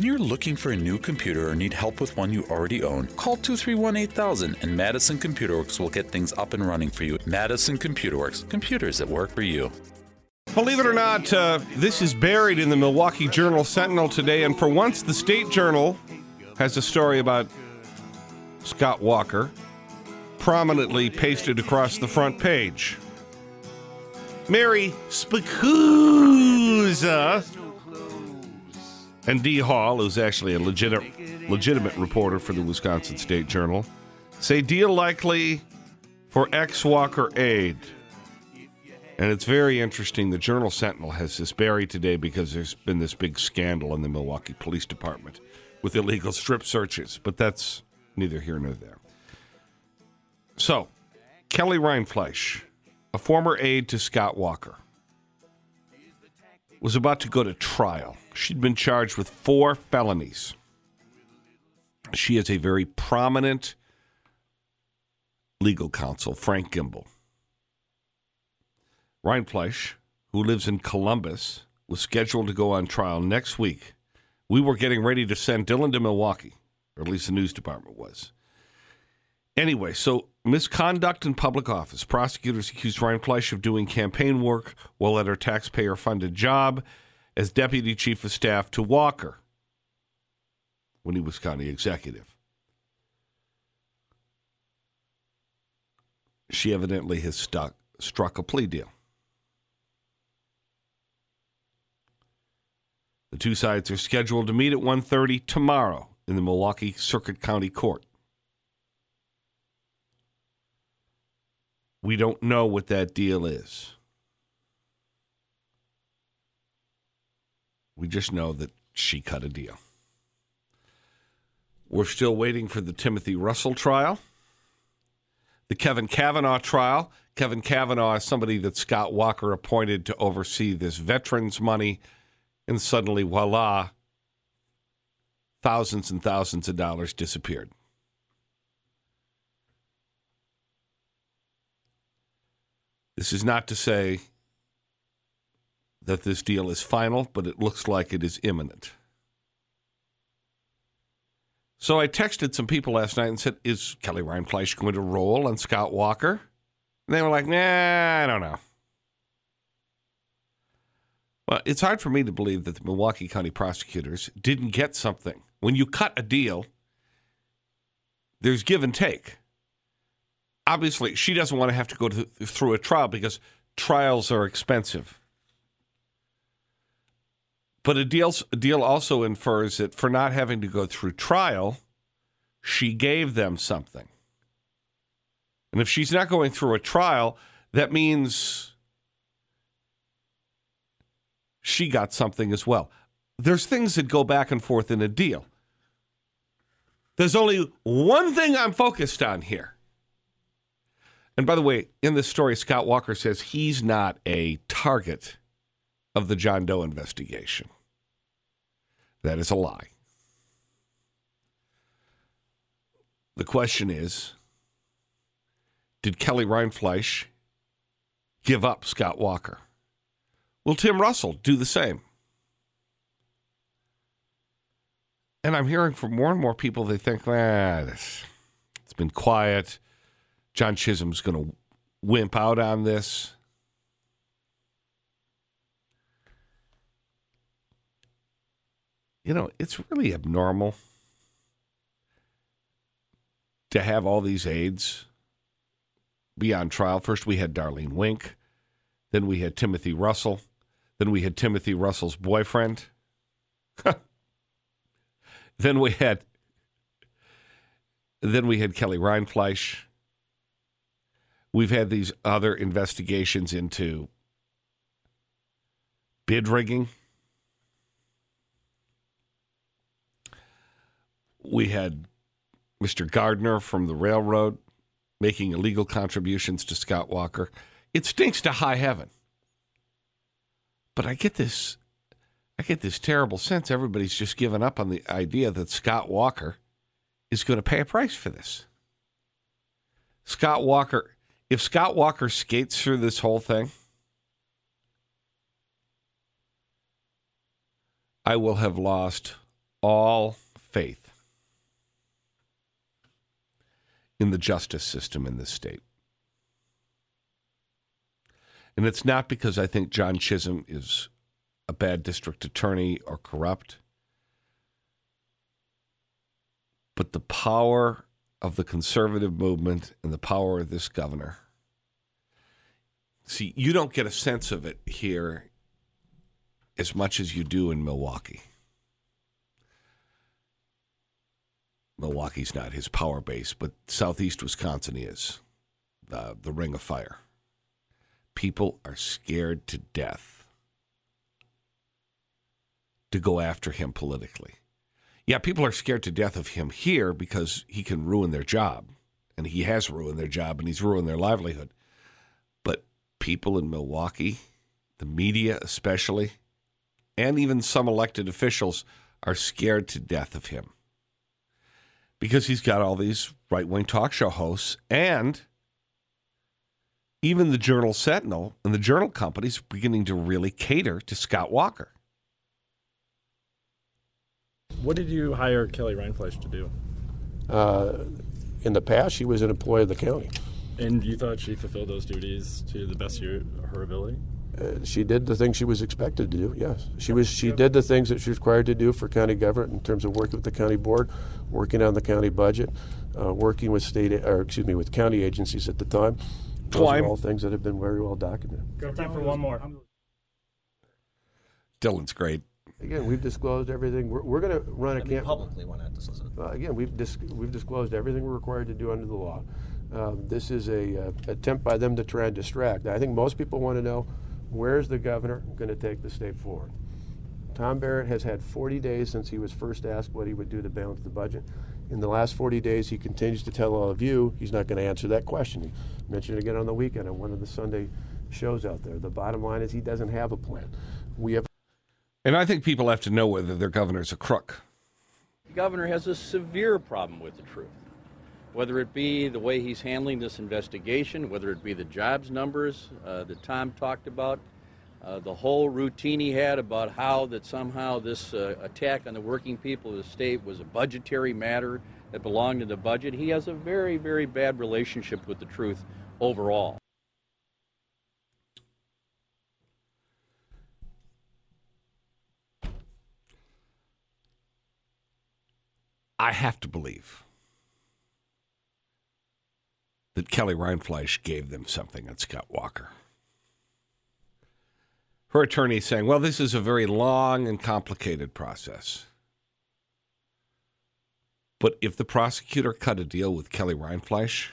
When you're looking for a new computer or need help with one you already own, call 231 8000 and Madison Computer Works will get things up and running for you. Madison Computer Works, computers that work for you. Believe it or not, uh, this is buried in the Milwaukee Journal Sentinel today, and for once, the State Journal has a story about Scott Walker prominently pasted across the front page. Mary Spicuzza and Dee Hall, who's actually a legitimate, legitimate reporter for the Wisconsin State Journal, say deal likely for ex Walker aide. And it's very interesting. The Journal Sentinel has this buried today because there's been this big scandal in the Milwaukee Police Department with illegal strip searches, but that's neither here nor there. So, Kelly Rindfleisch, a former aide to Scott Walker, was about to go to trial. She'd been charged with four felonies. She is a very prominent legal counsel, Frank Gimbel. Rindfleisch, who lives in Columbus, was scheduled to go on trial next week. We were getting ready to send Dylan to Milwaukee, or at least the news department was. Anyway, so misconduct in public office. Prosecutors accused Rindfleisch of doing campaign work while at her taxpayer funded job as deputy chief of staff to Walker when he was county executive. She evidently has stuck, struck a plea deal. The two sides are scheduled to meet at 1:30 tomorrow in the Milwaukee Circuit County Court. We don't know what that deal is. We just know that she cut a deal. We're still waiting for the Timothy Russell trial, the Kevin Kavanaugh trial. Kevin Kavanaugh is somebody that Scott Walker appointed to oversee this veterans money, and suddenly, voila, thousands and thousands of dollars disappeared. This is not to say that this deal is final, but it looks like it is imminent. So I texted some people last night and said, Is Kelly Rindfleisch going to roll on Scott Walker? And they were like, Nah, I don't know. Well, it's hard for me to believe that the Milwaukee County prosecutors didn't get something. When you cut a deal, there's give and take obviously she doesn't want to have to go to, through a trial because trials are expensive. But a deal, a deal also infers that for not having to go through trial, she gave them something. And if she's not going through a trial, that means she got something as well. There's things that go back and forth in a deal. There's only one thing I'm focused on here and by the way, in this story, Scott Walker says he's not a target of the John Doe investigation. That is a lie. The question is Did Kelly Rindfleisch give up Scott Walker? Will Tim Russell do the same? And I'm hearing from more and more people, they think, ah, this, it's been quiet. John Chisholm's going to wimp out on this. You know, it's really abnormal to have all these aides be on trial. First, we had Darlene Wink. Then we had Timothy Russell. Then we had Timothy Russell's boyfriend. then we had then we had Kelly Rindfleisch. We've had these other investigations into bid rigging. We had Mr. Gardner from the railroad making illegal contributions to Scott Walker. It stinks to high heaven. But I get this I get this terrible sense everybody's just given up on the idea that Scott Walker is going to pay a price for this. Scott Walker if Scott Walker skates through this whole thing, I will have lost all faith in the justice system in this state. And it's not because I think John Chisholm is a bad district attorney or corrupt, but the power of the conservative movement and the power of this governor. See, you don't get a sense of it here as much as you do in Milwaukee. Milwaukee's not his power base, but southeast Wisconsin is the, the ring of fire. People are scared to death to go after him politically. Yeah, people are scared to death of him here because he can ruin their job. And he has ruined their job and he's ruined their livelihood. But people in Milwaukee, the media especially, and even some elected officials are scared to death of him because he's got all these right wing talk show hosts and even the Journal Sentinel and the Journal companies beginning to really cater to Scott Walker. What did you hire Kelly Rindfleisch to do? Uh, in the past, she was an employee of the county. And you thought she fulfilled those duties to the best of her ability? Uh, she did the things she was expected to do. Yes, she was. She did the things that she was required to do for county government in terms of working with the county board, working on the county budget, uh, working with state or excuse me with county agencies at the time. Those are all things that have been very well documented. Go time for one more. Dylan's great. Again, we've disclosed everything. We're, we're going to run a camp publicly. Why not disclose it? Uh, again, we've dis- we've disclosed everything we're required to do under the law. Um, this is a uh, attempt by them to try and distract. I think most people want to know where's the governor going to take the state forward. Tom Barrett has had 40 days since he was first asked what he would do to balance the budget. In the last 40 days, he continues to tell all of you he's not going to answer that question. He mentioned it again on the weekend on one of the Sunday shows out there. The bottom line is he doesn't have a plan. We have. And I think people have to know whether their governor's a crook. The governor has a severe problem with the truth whether it be the way he's handling this investigation, whether it be the jobs numbers uh, that Tom talked about, uh, the whole routine he had about how that somehow this uh, attack on the working people of the state was a budgetary matter that belonged to the budget. He has a very, very bad relationship with the truth overall. I have to believe that Kelly Rindfleisch gave them something on Scott Walker. Her attorney saying, well, this is a very long and complicated process. But if the prosecutor cut a deal with Kelly Rindfleisch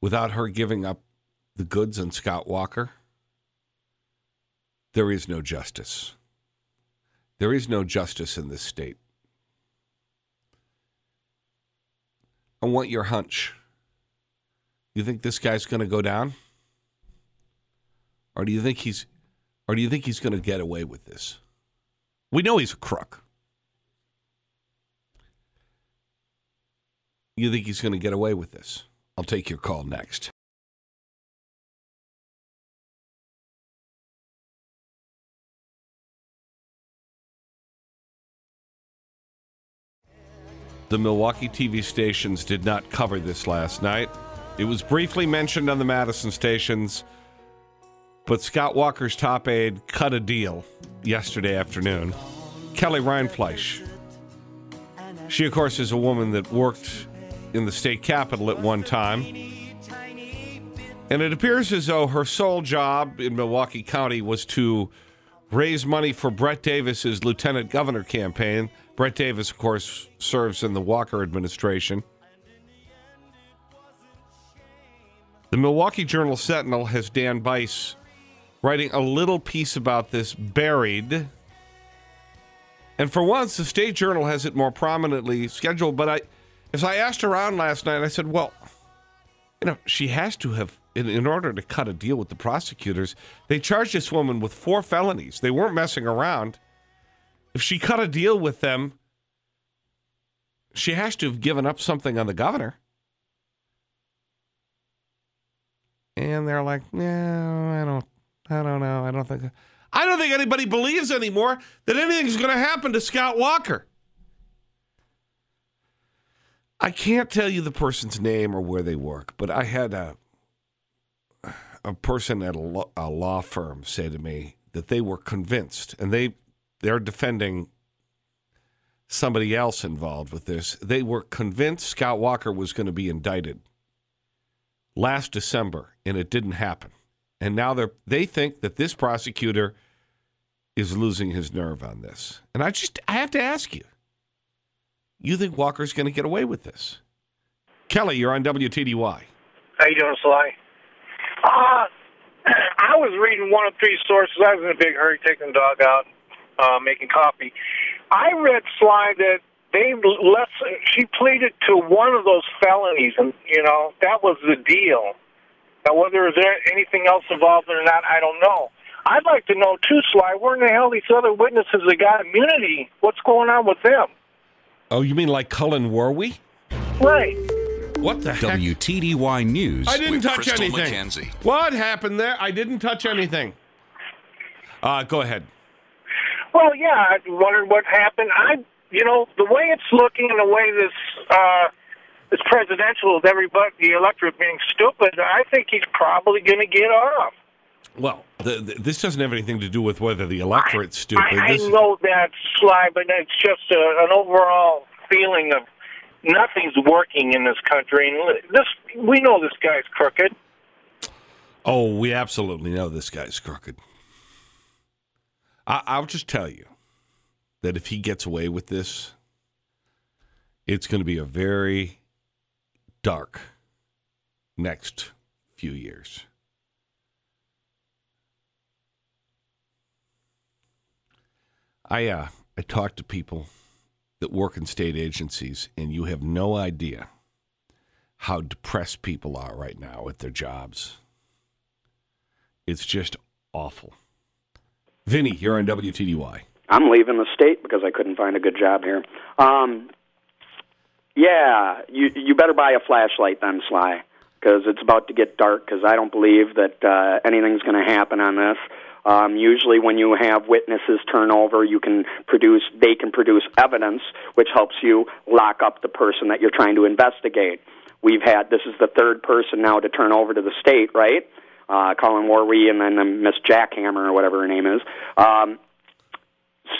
without her giving up the goods on Scott Walker, there is no justice. There is no justice in this state. I want your hunch. You think this guy's going to go down? Or do you think he's or do you think he's going to get away with this? We know he's a crook. You think he's going to get away with this? I'll take your call next. The Milwaukee TV stations did not cover this last night. It was briefly mentioned on the Madison stations, but Scott Walker's top aide cut a deal yesterday afternoon. Kelly Rindfleisch. She, of course, is a woman that worked in the state capitol at one time. And it appears as though her sole job in Milwaukee County was to raise money for Brett Davis's lieutenant governor campaign. Brett Davis, of course, serves in the Walker administration. The Milwaukee Journal Sentinel has Dan Bice writing a little piece about this buried. And for once, the State Journal has it more prominently scheduled. But I, as I asked around last night, I said, well, you know, she has to have, in, in order to cut a deal with the prosecutors, they charged this woman with four felonies. They weren't messing around. If she cut a deal with them, she has to have given up something on the governor. And they're like, no, I don't, I don't know. I don't think. I don't think anybody believes anymore that anything's going to happen to Scott Walker. I can't tell you the person's name or where they work, but I had a a person at a law, a law firm say to me that they were convinced, and they they're defending somebody else involved with this. They were convinced Scott Walker was going to be indicted last December, and it didn't happen. And now they they think that this prosecutor is losing his nerve on this. And I just I have to ask you, you think Walker's going to get away with this? Kelly, you're on WTDY. How you doing, Sly? Uh, I was reading one of three sources. I was in a big hurry taking the dog out, uh, making coffee. I read Sly that they less she pleaded to one of those felonies, and you know that was the deal. Now, whether there anything else involved or not, I don't know. I'd like to know too, Sly. Where in the hell these other witnesses that got immunity? What's going on with them? Oh, you mean like Cullen Werwie? Right. What the heck? WTDY News I didn't with touch Crystal anything. McKenzie. What happened there? I didn't touch anything. Uh, go ahead. Well, yeah, I wondered what happened. I, you know, the way it's looking and the way this uh, this presidential with everybody, the electorate being stupid, I think he's probably going to get off. Well, the, the, this doesn't have anything to do with whether the electorate's stupid. I, I This- know that, Sly, but it's just a, an overall feeling of nothing's working in this country. And this, we know this guy's crooked. Oh, we absolutely know this guy's crooked. I, I'll just tell you that if he gets away with this, it's going to be a very dark next few years. I uh, I talk to people that work in state agencies, and you have no idea how depressed people are right now at their jobs. It's just awful. Vinny, you're on WTDY. I'm leaving the state because I couldn't find a good job here. Um, yeah, you you better buy a flashlight then, Sly, because it's about to get dark. Because I don't believe that uh, anything's going to happen on this. Um, usually, when you have witnesses turn over, you can produce they can produce evidence, which helps you lock up the person that you're trying to investigate. We've had this is the third person now to turn over to the state, right? Uh, Cullen Werwie and then um, Miss Jackhammer or whatever her name is. Um,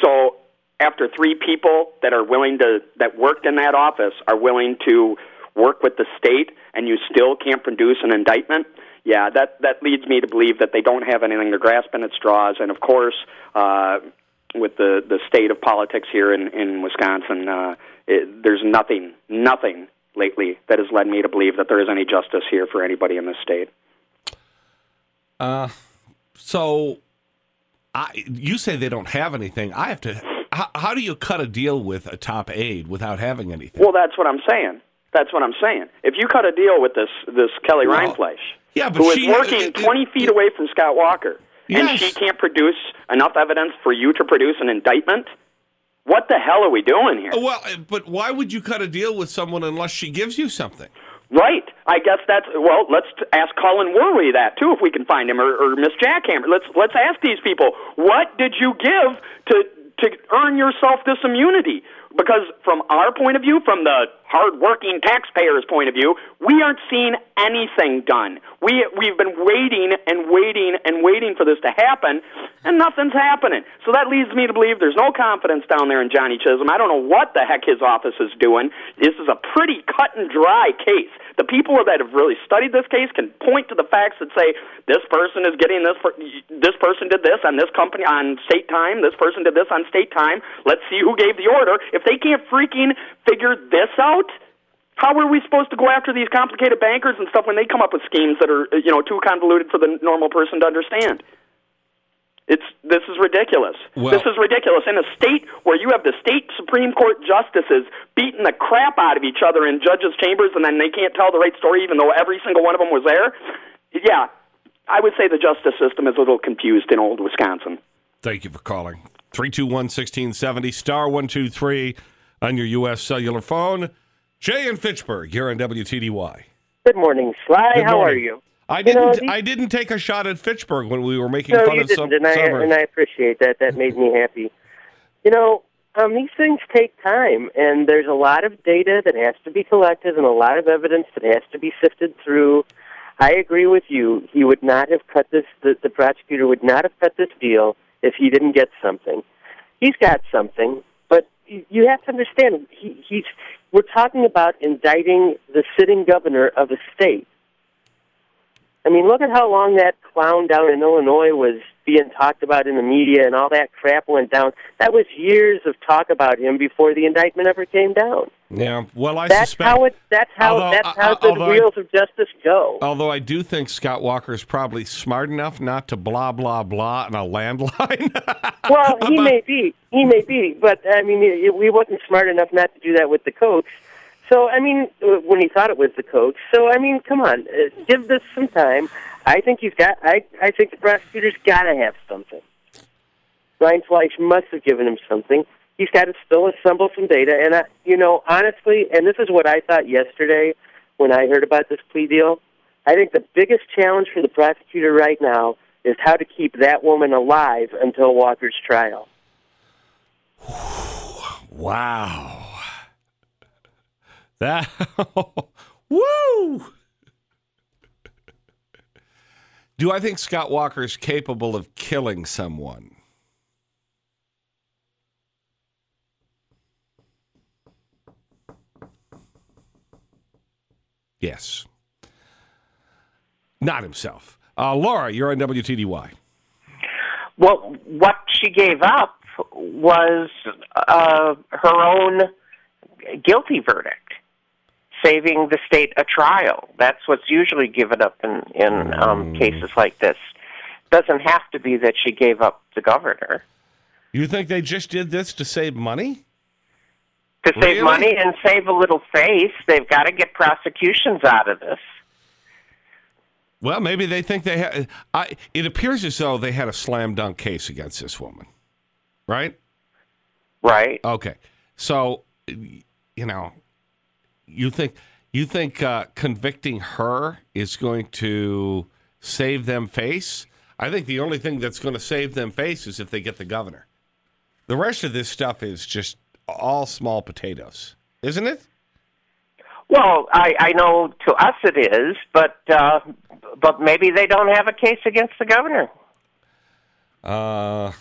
so after three people that are willing to that worked in that office are willing to work with the state and you still can't produce an indictment yeah that that leads me to believe that they don't have anything to grasp in at straws and of course uh with the the state of politics here in in Wisconsin uh it, there's nothing nothing lately that has led me to believe that there is any justice here for anybody in this state Uh, so I, you say they don't have anything. I have to. How, how do you cut a deal with a top aide without having anything? well that's what I'm saying that's what I'm saying if you cut a deal with this this Kelly Well, Rindfleisch yeah, but who is working it- it- 20 feet away from Scott Walker, and she can't produce enough evidence for you to produce an indictment? What the hell are we doing here? Well, but why would you cut a deal with someone unless she gives you something? Right. I guess that's well. Let's ask Cullen Werwie that too, if we can find him, or, or Miss Jackhammer. Let's let's ask these people. What did you give to to earn yourself this immunity? Because from our point of view, from the hardworking taxpayers' point of view, we aren't seeing anything done. We we've been waiting and waiting and waiting for this to happen, and nothing's happening. So that leads me to believe there's no confidence down there in Johnny Chisholm. I don't know what the heck his office is doing. This is a pretty cut and dry case. The people that have really studied this case can point to the facts that say this person is getting this. Per- this person did this on this company on state time. This person did this on state time. Let's see who gave the order. If they can't freaking figure this out, how are we supposed to go after these complicated bankers and stuff when they come up with schemes that are you know too convoluted for the normal person to understand? It's this is ridiculous. Well- this is ridiculous in a state where you have the state supreme court justices beating the crap out of each other in judges' chambers, and then they can't tell the right story, even though every single one of them was there. Yeah, I would say the justice system is a little confused in old Wisconsin. Thank you for calling. 321 1670, star 123 on your U.S. cellular phone. Jay and Fitchburg, you're on WTDY. Good morning, Sly. Good How are you? I didn't. know, these- I didn't take a shot at Fitchburg when we were making No, fun you of didn't, some and I suburbs. and I appreciate that. That made me happy. You know, um, these things take time, and there's a lot of data that has to be collected, and a lot of evidence that has to be sifted through. I agree with you. He would not have cut this. The, the prosecutor would not have cut this deal if he didn't get something. He's got something, you have to understand. He, he's. We're talking about indicting the sitting governor of a state. I mean, look at how long that clown down in Illinois was being talked about in the media and all that crap went down. That was years of talk about him before the indictment ever came down. yeah. Well, I That's suspect. how it. That's how. Although- that's uh, how uh, the although I- wheels of justice go. Although I do think Scott Walker is probably smart enough not to blah blah blah on a landline. Well, he may be. He may be, but I mean, it, we wasn't smart enough not to do that with the coach. So I mean, when he thought it was the coach. So I mean, come on, uh, give this some time. I think he's got. I I think the prosecutor's got to have something. Rindfleisch must have given him something. He's got to still assemble some data, and I, you know, honestly, and this is what I thought yesterday when I heard about this plea deal. I think the biggest challenge for the prosecutor right now is how to keep that woman alive until Walker's trial. wow. That. Woo. Do I think Scott Walker is capable of killing someone? Yes. Not himself. Uh, Laura, you're on WTDY. Well, what she gave up was uh, her own guilty verdict, saving the state a trial. That's what's usually given up in in um, cases like this. Doesn't have to be that she gave up the governor You think they just did this to save money? to Really? save money and save a little face. They've got to get prosecutions out of this. Well, maybe they think they had. I, it appears as though they had a slam dunk case against this woman, right? Right. Okay, so you know, you think you think uh, convicting her is going to save them face? I think the only thing that's going to save them face is if they get the governor. The rest of this stuff is just all small potatoes, isn't it? Well, I, I know to us it is, but uh, but maybe they don't have a case against the governor. Uh,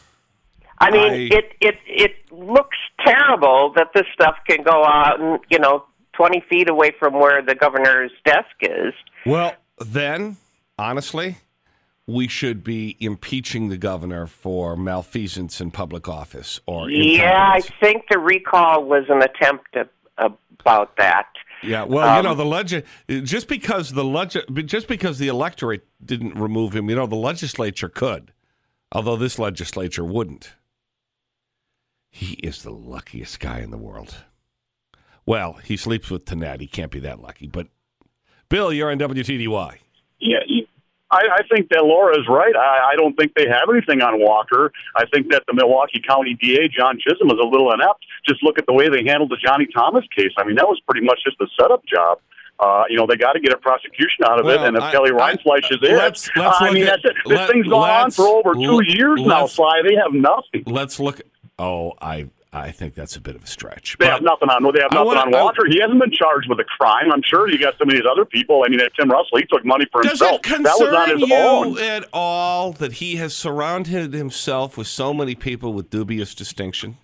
I mean, I- it it it looks terrible that this stuff can go out and you know twenty feet away from where the governor's desk is. Well, then, honestly, we should be impeaching the governor for malfeasance in public office or Yeah, I think the recall was an attempt at, about that. Yeah, well, you Um, know, the leg just because the leg just because the electorate didn't remove him, you know, the legislature could, although this legislature wouldn't. He is the luckiest guy in the world. Well, he sleeps with Tonette. He can't be that lucky. But Bill, you're on WTDY. Yeah, I, I think that Laura is right. I, I don't think they have anything on Walker. I think that the Milwaukee County DA, John Chisholm, is a little inept. Just look at the way they handled the Johnny Thomas case. I mean, that was pretty much just a setup job. Uh, you know, they got to get a prosecution out of Well, it, and if I- Kelly Rindfleisch is it, let's- let's I mean, at- that's it. This let- thing's gone on for over two years now, Sly. They have nothing. Let's look. Oh, I I think that's a bit of a stretch. They But- have nothing on. They have nothing wanna- on I- he hasn't been charged with a crime. I'm sure you got some of these other people. I mean, Tim Russell, he took money for Does himself. it that was on concern his you own. at all that he has surrounded himself with so many people with dubious distinction?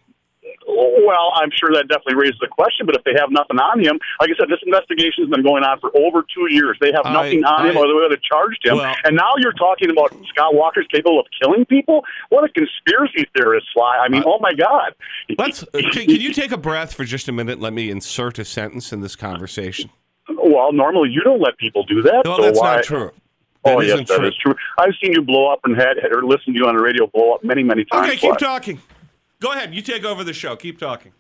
Well, I'm sure that definitely raises the question. But if they have nothing on him, like I said, this investigation has been going on for over two years. They have I- nothing on him, I- or they would have charged him. Well- and now you're talking about Scott Walker's capable of killing people. What a conspiracy theorist, Sly! I mean, oh my God. Let's. Uh, can, can you take a breath for just a minute? Let me insert a sentence in this conversation. Well, normally you don't let people do that. No, so that's why? not true. That oh yes, isn't that true. is true. I've seen you blow up and had or listened to you on the radio blow up many, many times. Okay, keep talking. Go ahead. You take over the show. Keep talking.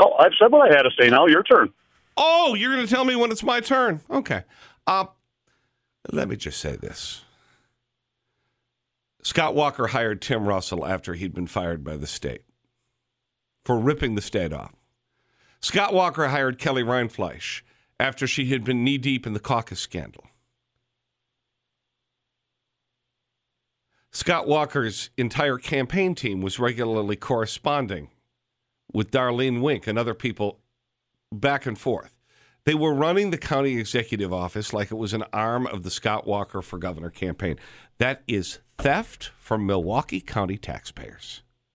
Oh, I've said what I had to say. Now your turn. Oh, you're going to tell me when it's my turn. Okay. Uh, let me just say this. Scott Walker hired Tim Russell after he'd been fired by the state for ripping the state off. Scott Walker hired Kelly Rindfleisch after she had been knee deep in the caucus scandal. Scott Walker's entire campaign team was regularly corresponding with Darlene Wink and other people back and forth. They were running the county executive office like it was an arm of the Scott Walker for Governor campaign. That is theft from Milwaukee County taxpayers.